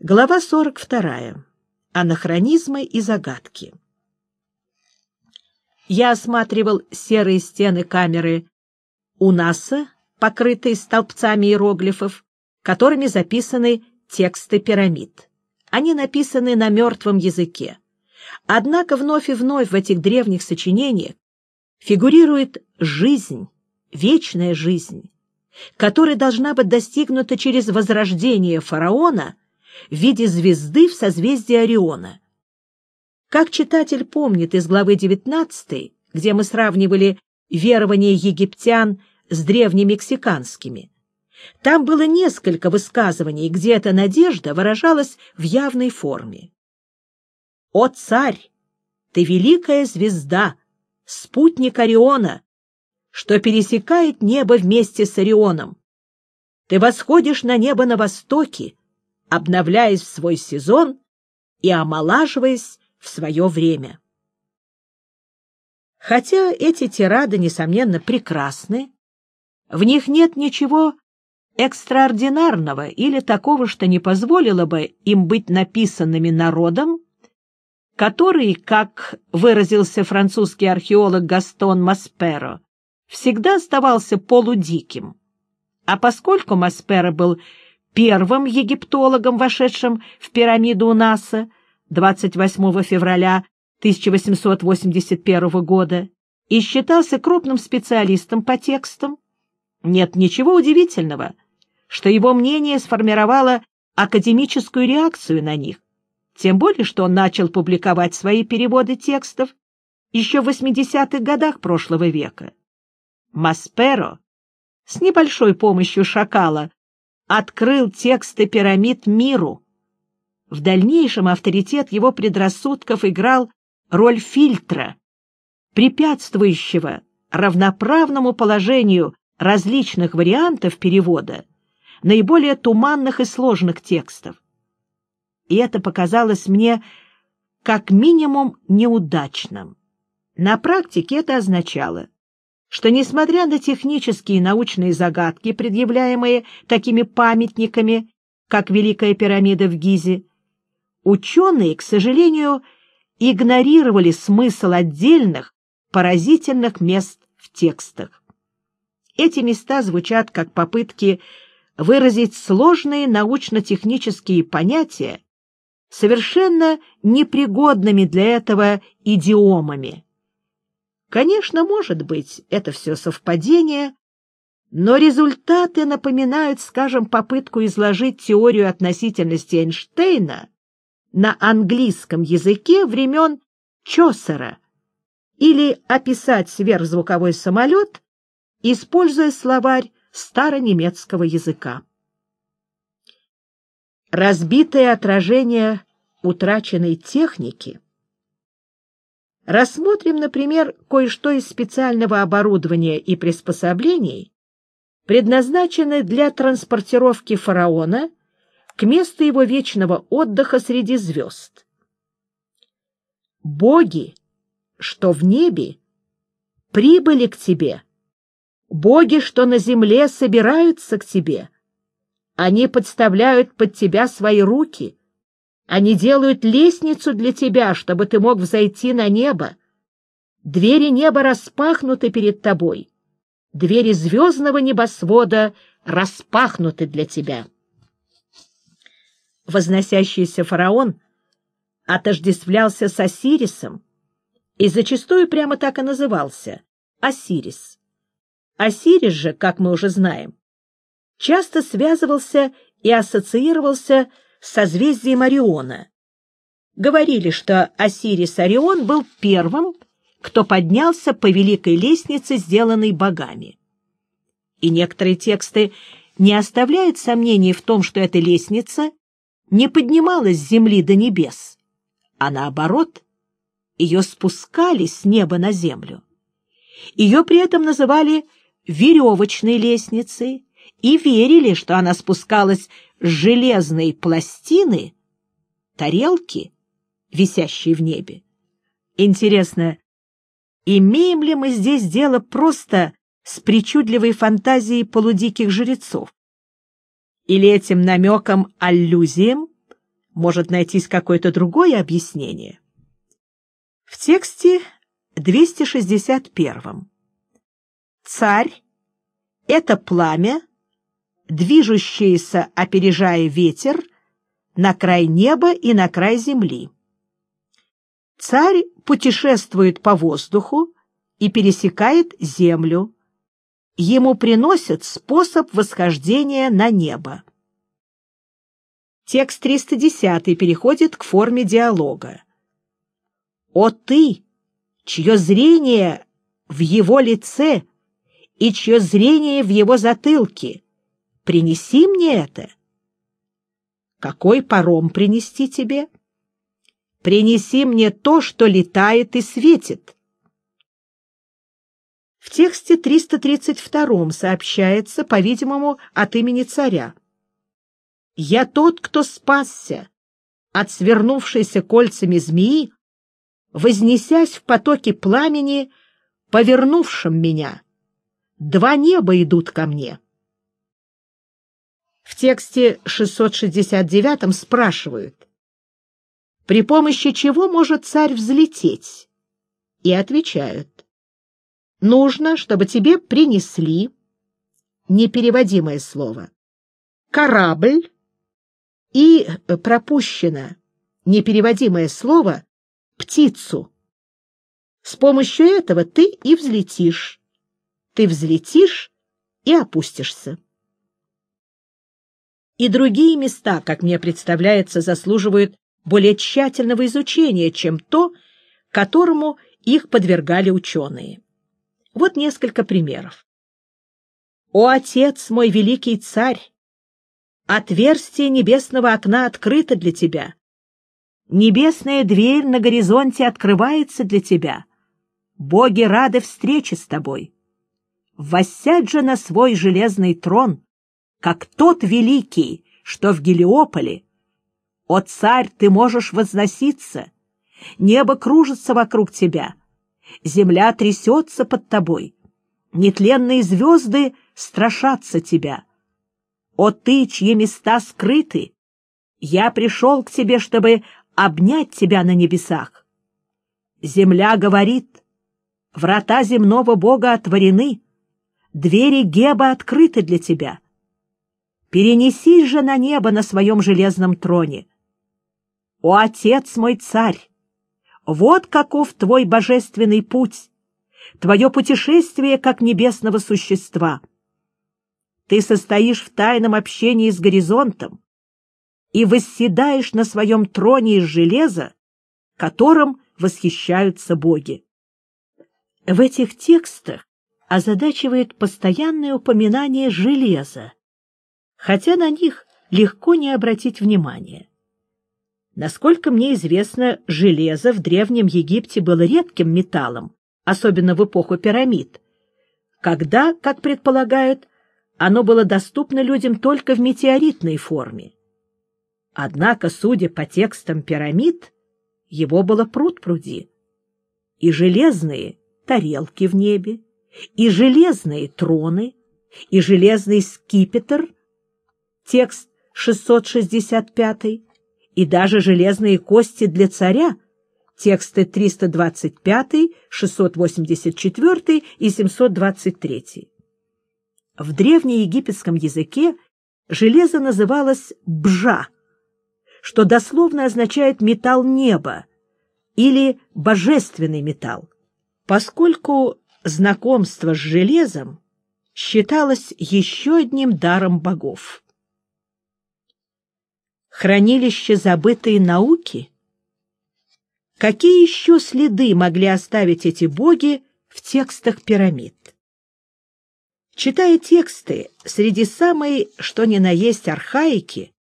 Глава 42. Анахронизмы и загадки. Я осматривал серые стены камеры УНАСА, покрытые столбцами иероглифов, которыми записаны тексты пирамид. Они написаны на мертвом языке. Однако вновь и вновь в этих древних сочинениях фигурирует жизнь, вечная жизнь, которая должна быть достигнута через возрождение фараона — в виде звезды в созвездии Ориона. Как читатель помнит из главы 19, где мы сравнивали верования египтян с древнемексиканскими, там было несколько высказываний, где эта надежда выражалась в явной форме. «О царь! Ты великая звезда, спутник Ориона, что пересекает небо вместе с Орионом. Ты восходишь на небо на востоке, обновляясь в свой сезон и омолаживаясь в свое время. Хотя эти тирады, несомненно, прекрасны, в них нет ничего экстраординарного или такого, что не позволило бы им быть написанными народом, который, как выразился французский археолог Гастон Масперо, всегда оставался полудиким. А поскольку Масперо был первым египтологом, вошедшим в пирамиду НАСА 28 февраля 1881 года, и считался крупным специалистом по текстам, нет ничего удивительного, что его мнение сформировало академическую реакцию на них, тем более что он начал публиковать свои переводы текстов еще в 80-х годах прошлого века. Масперо с небольшой помощью Шакала открыл тексты пирамид миру. В дальнейшем авторитет его предрассудков играл роль фильтра, препятствующего равноправному положению различных вариантов перевода наиболее туманных и сложных текстов. И это показалось мне как минимум неудачным. На практике это означало, что, несмотря на технические и научные загадки, предъявляемые такими памятниками, как Великая пирамида в Гизе, ученые, к сожалению, игнорировали смысл отдельных поразительных мест в текстах. Эти места звучат как попытки выразить сложные научно-технические понятия совершенно непригодными для этого идиомами. Конечно, может быть, это все совпадение, но результаты напоминают, скажем, попытку изложить теорию относительности Эйнштейна на английском языке времен Чосера или описать сверхзвуковой самолет, используя словарь старонемецкого языка. Разбитое отражение утраченной техники — Рассмотрим, например, кое-что из специального оборудования и приспособлений, предназначенных для транспортировки фараона к месту его вечного отдыха среди звезд. Боги, что в небе, прибыли к тебе. Боги, что на земле, собираются к тебе. Они подставляют под тебя свои руки — они делают лестницу для тебя, чтобы ты мог взойти на небо. Двери неба распахнуты перед тобой. Двери звездного небосвода распахнуты для тебя. Возносящийся фараон отождествлялся с Осирисом и зачастую прямо так и назывался — Осирис. Осирис же, как мы уже знаем, часто связывался и ассоциировался с созвездием Ориона. Говорили, что Осирис-Орион был первым, кто поднялся по великой лестнице, сделанной богами. И некоторые тексты не оставляют сомнений в том, что эта лестница не поднималась с земли до небес, а наоборот, ее спускали с неба на землю. Ее при этом называли веревочной лестницей и верили, что она спускалась железной пластины тарелки, висящей в небе. Интересно, имеем ли мы здесь дело просто с причудливой фантазией полудиких жрецов? Или этим намеком аллюзиям может найтись какое-то другое объяснение. В тексте 261. Царь — это пламя, движущееся, опережая ветер, на край неба и на край земли. Царь путешествует по воздуху и пересекает землю. Ему приносят способ восхождения на небо. Текст 310 переходит к форме диалога. «О ты, чье зрение в его лице и чье зрение в его затылке, принеси мне это». «Какой паром принести тебе?» «Принеси мне то, что летает и светит». В тексте 332 сообщается, по-видимому, от имени царя. Я тот, кто спасся от свернувшейся кольцами змеи, вознесясь в потоке пламени, повернувшим меня. Два неба идут ко мне. В тексте 669 спрашивают, при помощи чего может царь взлететь? И отвечают, нужно, чтобы тебе принесли, непереводимое слово, корабль, и э, пропущено непереводимое слово «птицу». С помощью этого ты и взлетишь. Ты взлетишь и опустишься. И другие места, как мне представляется, заслуживают более тщательного изучения, чем то, которому их подвергали ученые. Вот несколько примеров. «О, Отец мой великий царь! Отверстие небесного окна открыто для тебя. Небесная дверь на горизонте открывается для тебя. Боги рады встрече с тобой. Воссядь же на свой железный трон, как тот великий, что в Гелиополе. О, царь, ты можешь возноситься, небо кружится вокруг тебя, земля трясется под тобой, нетленные звезды страшатся тебя. О ты, чьи места скрыты! Я пришел к тебе, чтобы обнять тебя на небесах. Земля говорит, врата земного Бога отворены, двери Геба открыты для тебя. Перенесись же на небо на своем железном троне. О, Отец мой царь! Вот каков твой божественный путь, твое путешествие как небесного существа — ты состоишь в тайном общении с горизонтом и восседаешь на своем троне из железа, которым восхищаются боги. В этих текстах озадачивает постоянное упоминание железа, хотя на них легко не обратить внимания. Насколько мне известно, железо в Древнем Египте было редким металлом, особенно в эпоху пирамид, когда, как предполагают, оно было доступно людям только в метеоритной форме. Однако, судя по текстам пирамид, его было пруд-пруди. И железные тарелки в небе, и железные троны, и железный скипетр, текст 665, и даже железные кости для царя, тексты 325, 684 и 723. В древнеегипетском языке железо называлось бжа, что дословно означает «металл неба» или «божественный металл», поскольку знакомство с железом считалось еще одним даром богов. Хранилище забытой науки? Какие еще следы могли оставить эти боги в текстах пирамид? Читая тексты среди самой, что ни на есть, архаики,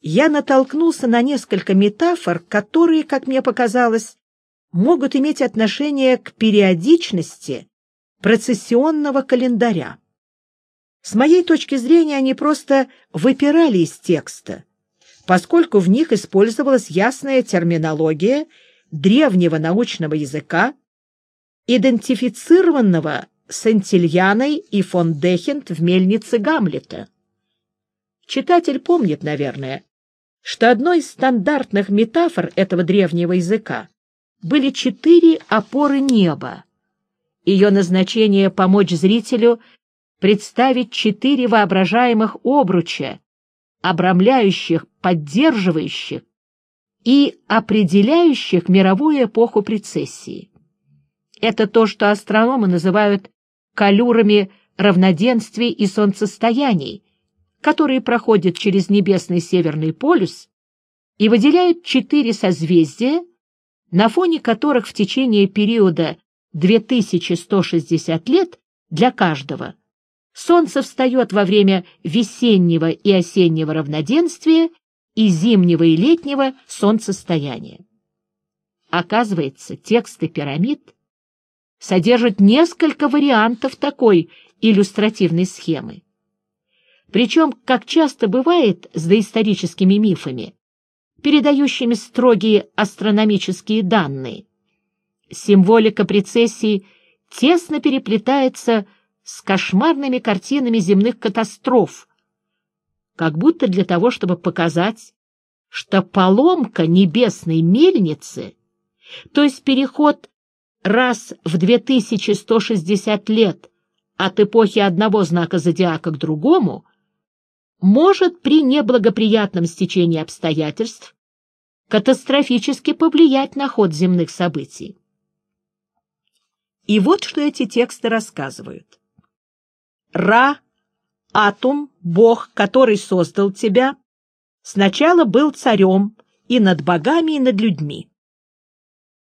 я натолкнулся на несколько метафор, которые, как мне показалось, могут иметь отношение к периодичности процессионного календаря. С моей точки зрения, они просто выпирали из текста, поскольку в них использовалась ясная терминология древнего научного языка, идентифицированного Сантильяной и фон Дехент в мельнице Гамлета. Читатель помнит, наверное, что одной из стандартных метафор этого древнего языка были четыре опоры неба. Ее назначение — помочь зрителю представить четыре воображаемых обруча, обрамляющих, поддерживающих и определяющих мировую эпоху прецессии. Это то, что астрономы называют калюрами равноденствий и солнцестояний, которые проходят через небесный северный полюс и выделяют четыре созвездия, на фоне которых в течение периода 2160 лет для каждого Солнце встает во время весеннего и осеннего равноденствия и зимнего и летнего солнцестояния. Оказывается, тексты пирамид содержат несколько вариантов такой иллюстративной схемы. Причем, как часто бывает с доисторическими мифами, передающими строгие астрономические данные, символика прецессии тесно переплетается с кошмарными картинами земных катастроф, как будто для того, чтобы показать, что поломка небесной мельницы, то есть переход раз в 2160 лет от эпохи одного знака зодиака к другому, может при неблагоприятном стечении обстоятельств катастрофически повлиять на ход земных событий. И вот что эти тексты рассказывают. Ра, Атум, бог, который создал тебя, сначала был царем и над богами, и над людьми.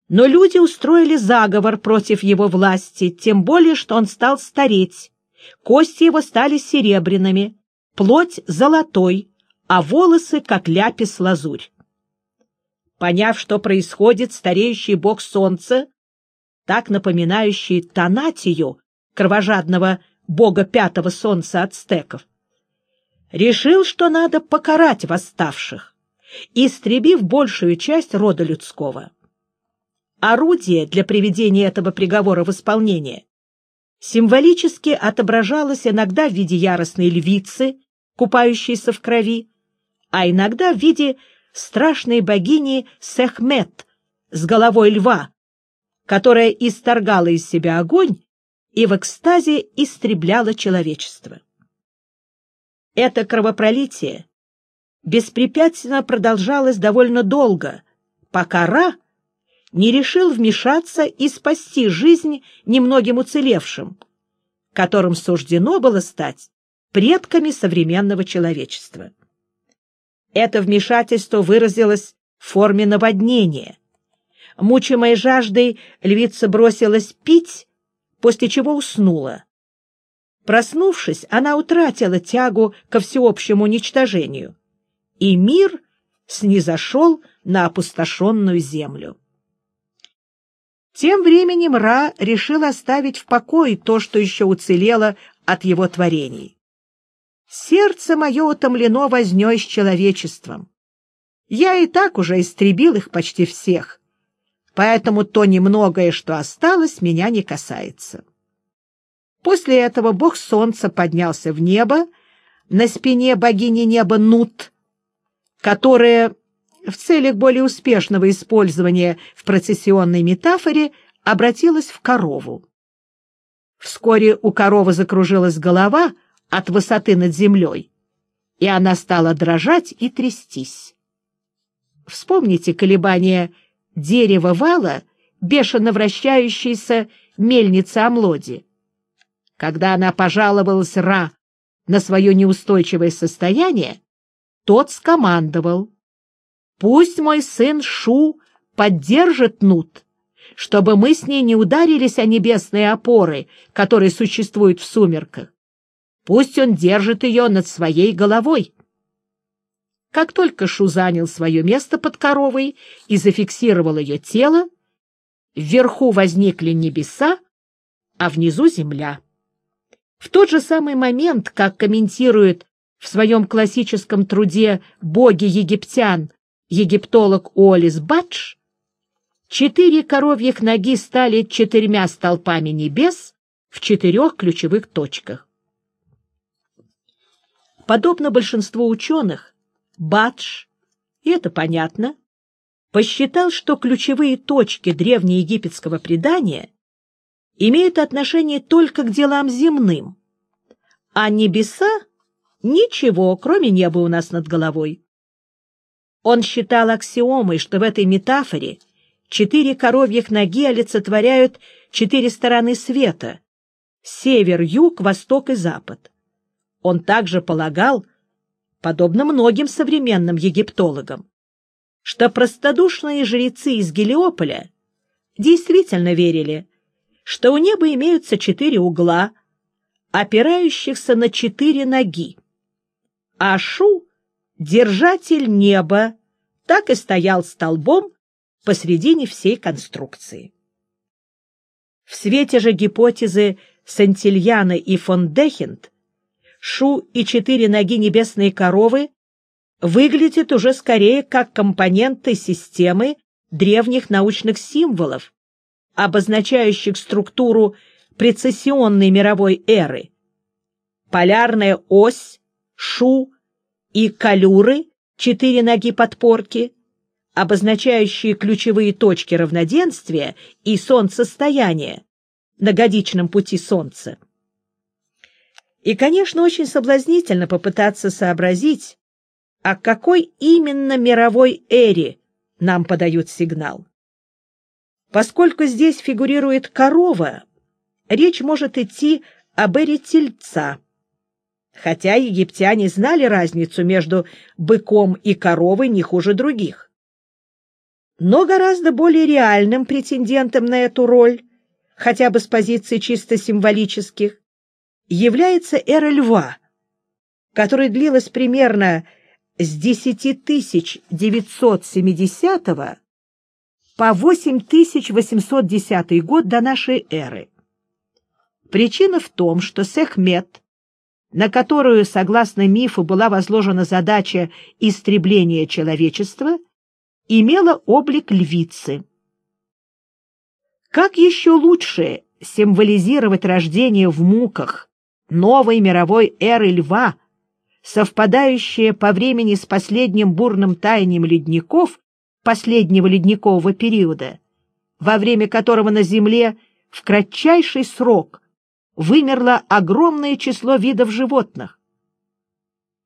Но люди устроили заговор против его власти, тем более, что он стал стареть. Кости его стали серебряными, плоть золотой, а волосы как ляпис-лазурь. Поняв, что происходит, стареющий бог солнца, так напоминающий Танатию, кровожадного бога пятого солнца ацтеков, решил, что надо покарать восставших, истребив большую часть рода людского. Орудие для приведения этого приговора в исполнение символически отображалось иногда в виде яростной львицы, купающейся в крови, а иногда в виде страшной богини Сехмет с головой льва, которая исторгала из себя огонь и в экстазе истребляла человечество. Это кровопролитие беспрепятственно продолжалось довольно долго, пока Ра не решил вмешаться и спасти жизнь немногим уцелевшим, которым суждено было стать предками современного человечества. Это вмешательство выразилось в форме наводнения. Мучимая жаждой, львица бросилась пить, после чего уснула. Проснувшись, она утратила тягу ко всеобщему уничтожению, и мир снизошел на опустошенную землю. Тем временем Ра решил оставить в покое то, что еще уцелело от его творений. Сердце мое утомлено вознёй с человечеством. Я и так уже истребил их почти всех, поэтому то немногое, что осталось, меня не касается. После этого бог солнца поднялся в небо, на спине богини неба Нут, которая в целях более успешного использования в процессионной метафоре обратилась в корову. Вскоре у коровы закружилась голова — от высоты над землей, и она стала дрожать и трястись. Вспомните колебания дерева вала, бешено вращающейся мельницы Амлоди. Когда она пожаловалась Ра на свое неустойчивое состояние, тот скомандовал. «Пусть мой сын Шу поддержит Нут, чтобы мы с ней не ударились о небесные опоры, которые существуют в сумерках. Пусть он держит ее над своей головой. Как только Шу занял свое место под коровой и зафиксировал ее тело, вверху возникли небеса, а внизу земля. В тот же самый момент, как комментирует в своем классическом труде «Боги египтян» египтолог Уоллес Бадж, четыре коровьих ноги стали четырьмя столпами небес в четырех ключевых точках. Подобно большинству ученых, Бадж и это понятно, посчитал, что ключевые точки древнеегипетского предания имеют отношение только к делам земным, а небеса — ничего, кроме неба у нас над головой. Он считал аксиомой, что в этой метафоре четыре коровьих ноги олицетворяют четыре стороны света — север, юг, восток и запад. Он также полагал, подобно многим современным египтологам, что простодушные жрецы из Гелиополя действительно верили, что у неба имеются четыре угла, опирающихся на четыре ноги. А Шу, держатель неба, так и стоял столбом посредине всей конструкции. В свете же гипотезы Сантильяна и фон Дехент Шу и четыре ноги небесной коровы выглядят уже скорее как компоненты системы древних научных символов, обозначающих структуру прецессионной мировой эры. Полярная ось, шу и калюры, четыре ноги подпорки, обозначающие ключевые точки равноденствия и солнцестояния на годичном пути Солнца. И, конечно, очень соблазнительно попытаться сообразить, о какой именно мировой эре нам подают сигнал. Поскольку здесь фигурирует корова, речь может идти об эре тельца. Хотя египтяне знали разницу между быком и коровой не хуже других. Но гораздо более реальным претендентом на эту роль, хотя бы с позиции чисто символических, является эра льва, которая длилась примерно с 10970 по 8810 год до нашей эры. Причина в том, что Сехмет, на которую, согласно мифу, была возложена задача истребления человечества, имела облик львицы. Как еще лучше символизировать рождение в муках новой мировой эры льва, совпадающая по времени с последним бурным таянием ледников последнего ледникового периода, во время которого на Земле в кратчайший срок вымерло огромное число видов животных.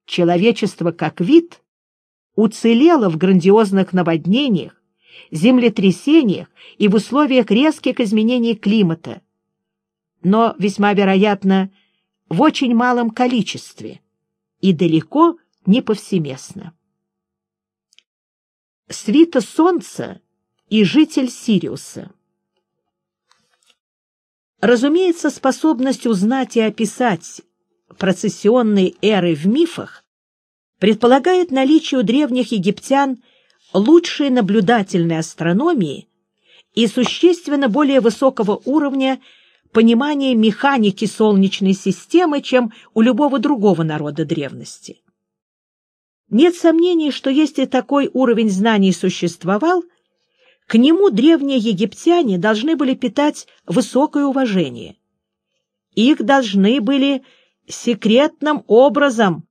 Человечество как вид уцелело в грандиозных наводнениях, землетрясениях и в условиях резких изменений климата. Но, весьма вероятно, в очень малом количестве и далеко не повсеместно. Свита Солнца и житель Сириуса Разумеется, способность узнать и описать процессионные эры в мифах предполагает наличие у древних египтян лучшей наблюдательной астрономии и существенно более высокого уровня понимание механики Солнечной системы, чем у любого другого народа древности. Нет сомнений, что если такой уровень знаний существовал, к нему древние египтяне должны были питать высокое уважение. Их должны были секретным образом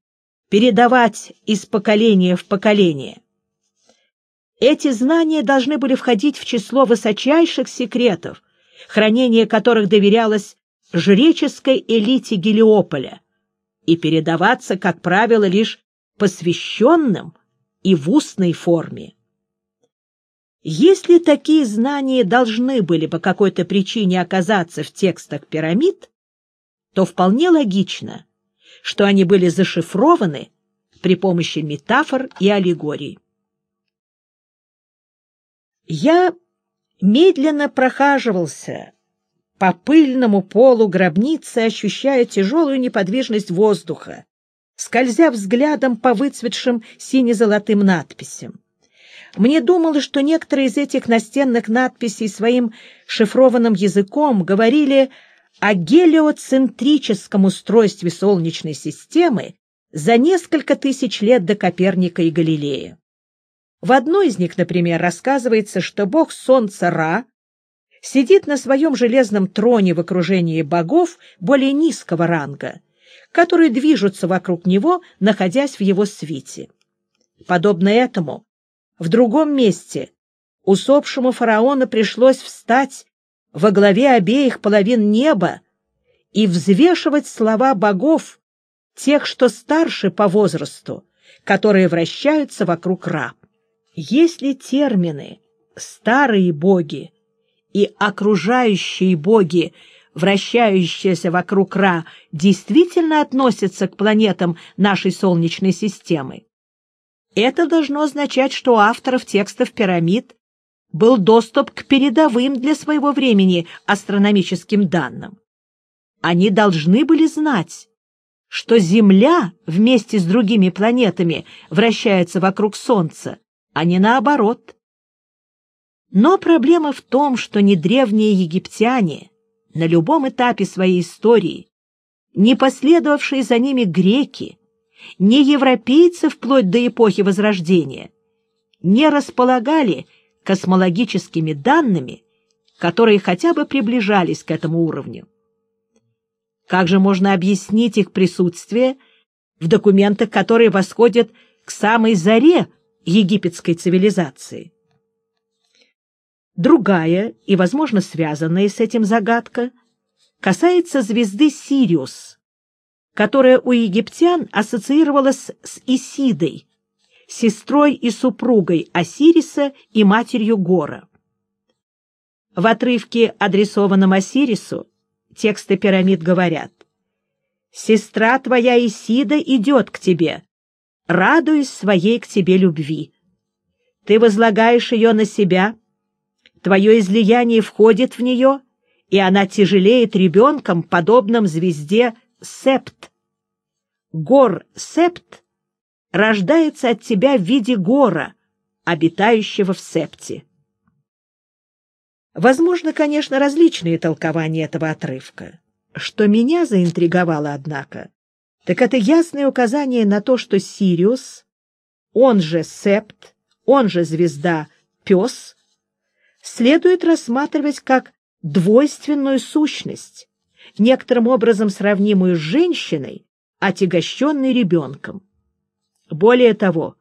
передавать из поколения в поколение. Эти знания должны были входить в число высочайших секретов, хранение которых доверялось жреческой элите Гелиополя и передаваться, как правило, лишь посвященным и в устной форме. Если такие знания должны были по какой-то причине оказаться в текстах пирамид, то вполне логично, что они были зашифрованы при помощи метафор и аллегорий. Я медленно прохаживался по пыльному полу гробницы, ощущая тяжелую неподвижность воздуха, скользя взглядом по выцветшим сине-золотым надписям. Мне думалось, что некоторые из этих настенных надписей своим шифрованным языком говорили о гелиоцентрическом устройстве Солнечной системы за несколько тысяч лет до Коперника и Галилея. В одной из них, например, рассказывается, что бог солнца Ра сидит на своем железном троне в окружении богов более низкого ранга, которые движутся вокруг него, находясь в его свите. Подобно этому, В другом месте усопшему фараону пришлось встать во главе обеих половин неба и взвешивать слова богов, тех, что старше по возрасту, которые вращаются вокруг Ра. Если термины «старые боги» и «окружающие боги», вращающиеся вокруг Ра, действительно относятся к планетам нашей Солнечной системы, это должно означать, что у авторов текстов пирамид был доступ к передовым для своего времени астрономическим данным. Они должны были знать, что Земля вместе с другими планетами вращается вокруг Солнца, а не наоборот. Но проблема в том, что ни древние египтяне на любом этапе своей истории, не последовавшие за ними греки, ни европейцы вплоть до эпохи Возрождения не располагали космологическими данными, которые хотя бы приближались к этому уровню. Как же можно объяснить их присутствие в документах, которые восходят к самой заре египетской цивилизации? Другая и, возможно, связанная с этим загадка касается звезды Сириус, которая у египтян ассоциировалась с Исидой, сестрой и супругой Осириса и матерью Гора. В отрывке, адресованном Осирису, тексты пирамид говорят «Сестра твоя Исида идет к тебе, радуясь своей к тебе любви. Ты возлагаешь ее на себя, твое излияние входит в нее, и она тяжелеет ребенком, подобным звезде Септ. Гор Септ рождается от тебя в виде гора, обитающего в Септе. Возможно, конечно, различные толкования этого отрывка. Что меня заинтриговало, однако, так это ясное указание на то, что Сириус, он же Септ, он же звезда Пес, следует рассматривать как двойственную сущность, некоторым образом сравнимую с женщиной, отягощенной ребенком. Более того,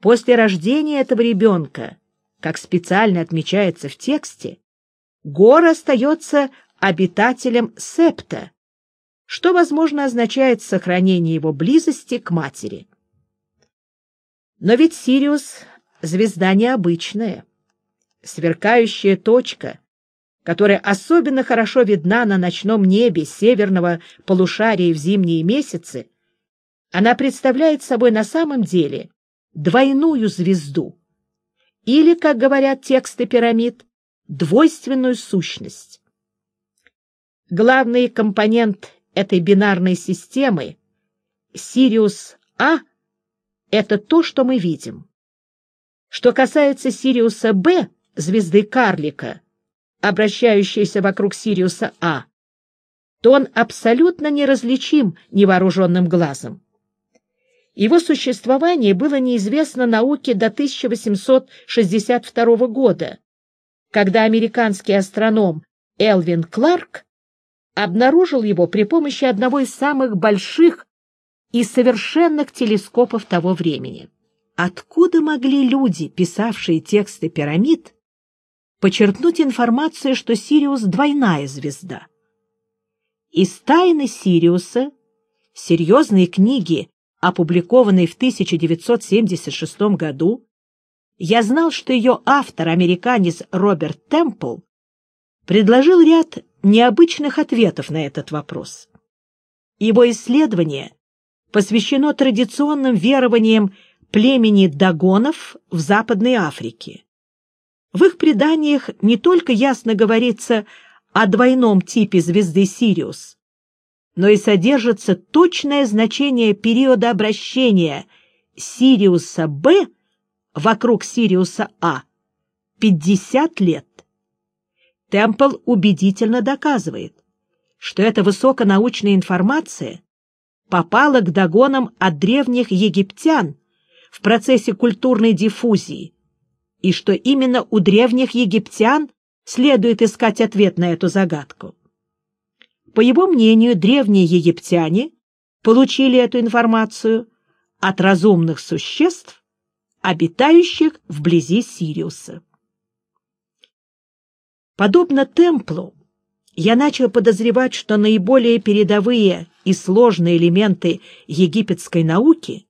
после рождения этого ребенка, как специально отмечается в тексте, Гор остается обитателем септа, что, возможно, означает сохранение его близости к матери. Но ведь Сириус — звезда необычная, сверкающая точка — которая особенно хорошо видна на ночном небе северного полушария в зимние месяцы, она представляет собой на самом деле двойную звезду, или, как говорят тексты пирамид, двойственную сущность. Главный компонент этой бинарной системы, Сириус-А, это то, что мы видим. Что касается Сириуса-Б, звезды карлика, обращающийся вокруг Сириуса А, то он абсолютно неразличим невооруженным глазом. Его существование было неизвестно науке до 1862 года, когда американский астроном Элвин Кларк обнаружил его при помощи одного из самых больших и совершенных телескопов того времени. Откуда могли люди, писавшие тексты пирамид, подчеркнуть информацию, что Сириус — двойная звезда. Из «Тайны Сириуса» серьезной книги, опубликованной в 1976 году, я знал, что ее автор, американец Роберт Темпл, предложил ряд необычных ответов на этот вопрос. Его исследование посвящено традиционным верованиям племени Дагонов в Западной Африке. В их преданиях не только ясно говорится о двойном типе звезды Сириус, но и содержится точное значение периода обращения Сириуса Б вокруг Сириуса А — 50 лет. Темпл убедительно доказывает, что эта высоконаучная информация попала к догонам от древних египтян в процессе культурной диффузии, и что именно у древних египтян следует искать ответ на эту загадку. По его мнению, древние египтяне получили эту информацию от разумных существ, обитающих вблизи Сириуса. Подобно Темплу, я начал подозревать, что наиболее передовые и сложные элементы египетской науки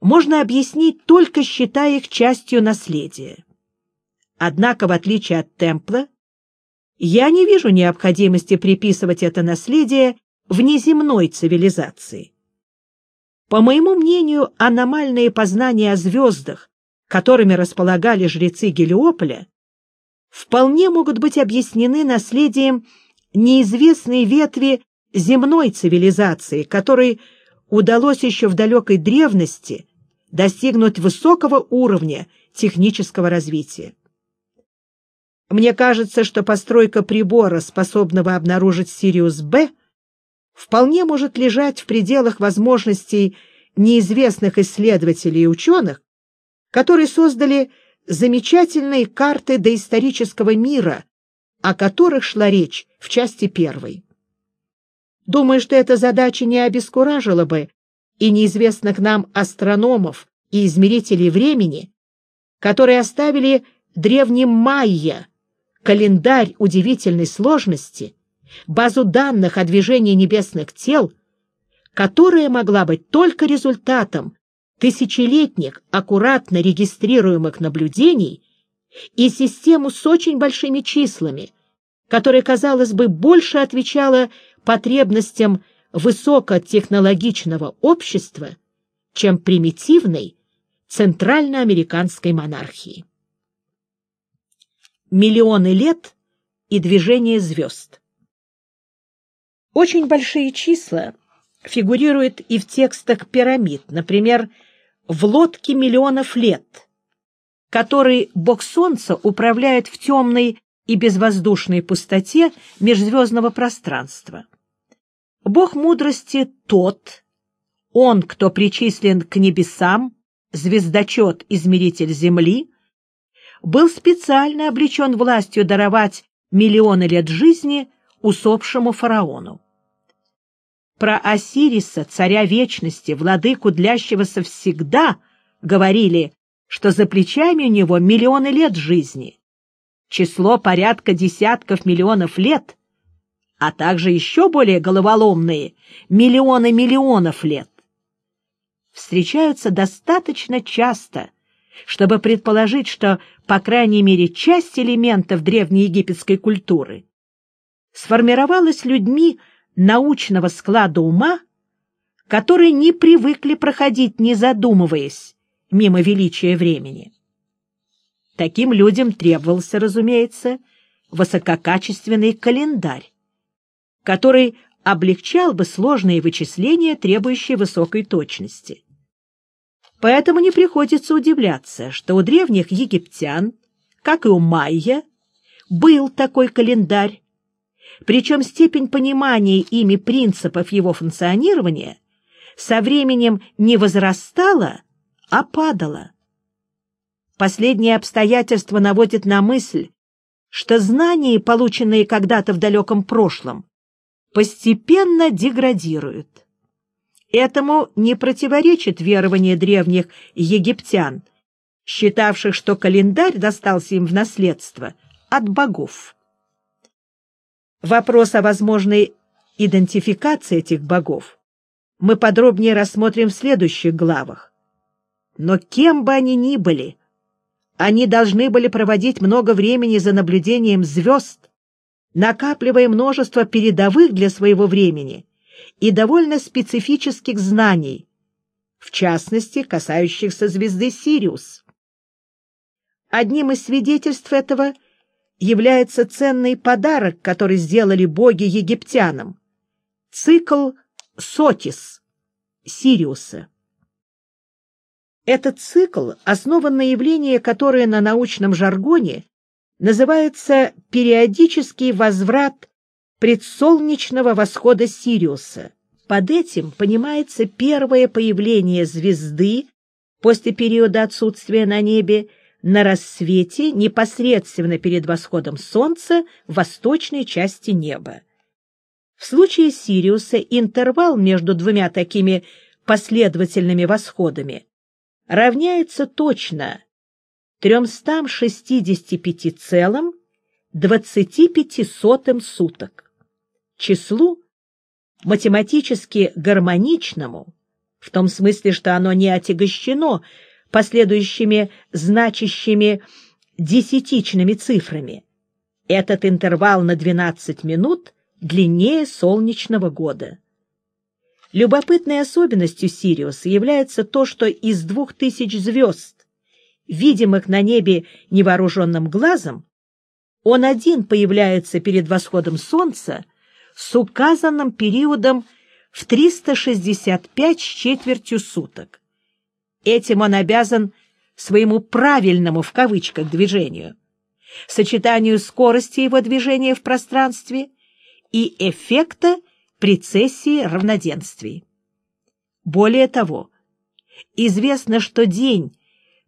можно объяснить только считая их частью наследия. Однако, в отличие от Темпла, я не вижу необходимости приписывать это наследие внеземной цивилизации. По моему мнению, аномальные познания о звездах, которыми располагали жрецы Гелиополя, вполне могут быть объяснены наследием неизвестной ветви земной цивилизации, которой удалось еще в далекой древности достигнуть высокого уровня технического развития. Мне кажется, что постройка прибора, способного обнаружить Сириус-Б, вполне может лежать в пределах возможностей неизвестных исследователей и ученых, которые создали замечательные карты доисторического мира, о которых шла речь в части первой. Думаю, что эта задача не обескуражила бы и неизвестных нам астрономов и измерителей времени, которые оставили древним майя календарь удивительной сложности, базу данных о движении небесных тел, которая могла быть только результатом тысячелетних аккуратно регистрируемых наблюдений и систему с очень большими числами, которая, казалось бы, больше отвечала потребностям высокотехнологичного общества, чем примитивной центральноамериканской монархии миллионы лет и движение звезд. Очень большие числа фигурируют и в текстах пирамид, например, в лодке миллионов лет, который бог Солнца управляет в темной и безвоздушной пустоте межзвездного пространства. Бог мудрости тот, он, кто причислен к небесам, звездочет-измеритель Земли, был специально облечен властью даровать миллионы лет жизни усопшему фараону. Про Осириса, царя вечности, владыку длящегося всегда, говорили, что за плечами у него миллионы лет жизни, число порядка десятков миллионов лет, а также еще более головоломные миллионы миллионов лет. Встречаются достаточно часто чтобы предположить, что, по крайней мере, часть элементов древнеегипетской культуры сформировалась людьми научного склада ума, которые не привыкли проходить, не задумываясь, мимо величия времени. Таким людям требовался, разумеется, высококачественный календарь, который облегчал бы сложные вычисления, требующие высокой точности. Поэтому не приходится удивляться, что у древних египтян, как и у майя, был такой календарь, причем степень понимания ими принципов его функционирования со временем не возрастала, а падала. Последнее обстоятельство наводит на мысль, что знания, полученные когда-то в далеком прошлом, постепенно деградируют. Этому не противоречит верование древних египтян, считавших, что календарь достался им в наследство от богов. Вопрос о возможной идентификации этих богов мы подробнее рассмотрим в следующих главах. Но кем бы они ни были, они должны были проводить много времени за наблюдением звезд, накапливая множество передовых для своего времени и довольно специфических знаний, в частности, касающихся звезды Сириус. Одним из свидетельств этого является ценный подарок, который сделали боги египтянам — цикл Сотис Сириуса. Этот цикл основан на явлении, которое на научном жаргоне называется периодический возврат предсолнечного восхода Сириуса. Под этим понимается первое появление звезды после периода отсутствия на небе на рассвете непосредственно перед восходом Солнца в восточной части неба. В случае Сириуса интервал между двумя такими последовательными восходами равняется точно 365,25 суток. Числу математически гармоничному, в том смысле, что оно не отягощено последующими значащими десятичными цифрами. Этот интервал на 12 минут длиннее солнечного года. Любопытной особенностью Сириуса является то, что из двух тысяч звезд, видимых на небе невооруженным глазом, он один появляется перед восходом Солнца с указанным периодом в 365 с четвертью суток. Этим он обязан своему «правильному» в кавычках движению, сочетанию скорости его движения в пространстве и эффекта прецессии равноденствий. Более того, известно, что день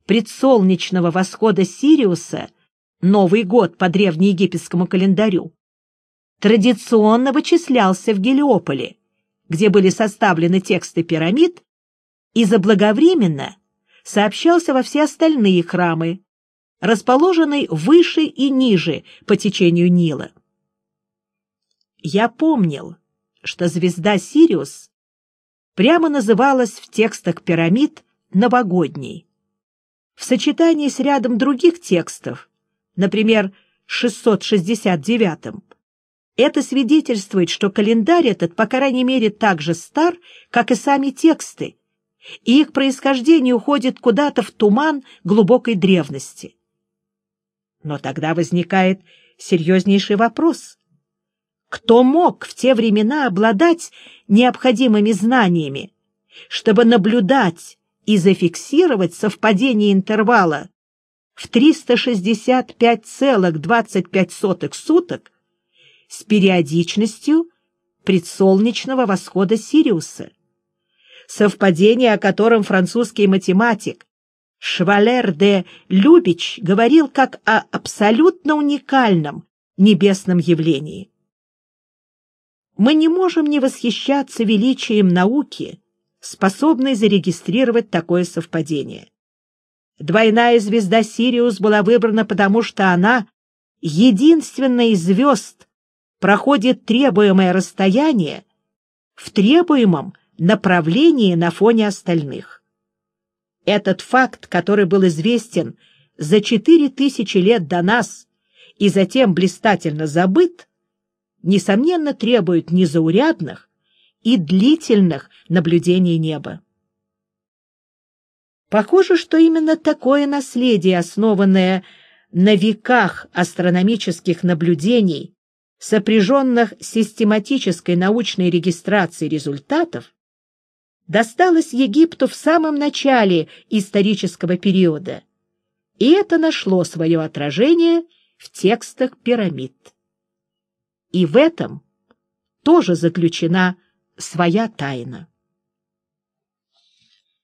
предсолнечного восхода Сириуса, Новый год по древнеегипетскому календарю, традиционно вычислялся в Гелиополе, где были составлены тексты пирамид, и заблаговременно сообщался во все остальные храмы, расположенные выше и ниже по течению Нила. Я помнил, что звезда Сириус прямо называлась в текстах пирамид новогодней. В сочетании с рядом других текстов, например, 669-м, это свидетельствует, что календарь этот, по крайней мере, так же стар, как и сами тексты, и их происхождение уходит куда-то в туман глубокой древности. Но тогда возникает серьезнейший вопрос. Кто мог в те времена обладать необходимыми знаниями, чтобы наблюдать и зафиксировать совпадение интервала в 365,25 суток с периодичностью предсолнечного восхода Сириуса. Совпадение, о котором французский математик Швалер де Любич говорил как о абсолютно уникальном небесном явлении. Мы не можем не восхищаться величием науки, способной зарегистрировать такое совпадение. Двойная звезда Сириус была выбрана потому, что она единственная из звезд, проходит требуемое расстояние в требуемом направлении на фоне остальных. Этот факт, который был известен за четыре тысячи лет до нас и затем блистательно забыт, несомненно требует незаурядных и длительных наблюдений неба. Похоже, что именно такое наследие, основанное на веках астрономических наблюдений сопряженных с систематической научной регистрацией результатов, досталось Египту в самом начале исторического периода, и это нашло свое отражение в текстах пирамид. И в этом тоже заключена своя тайна.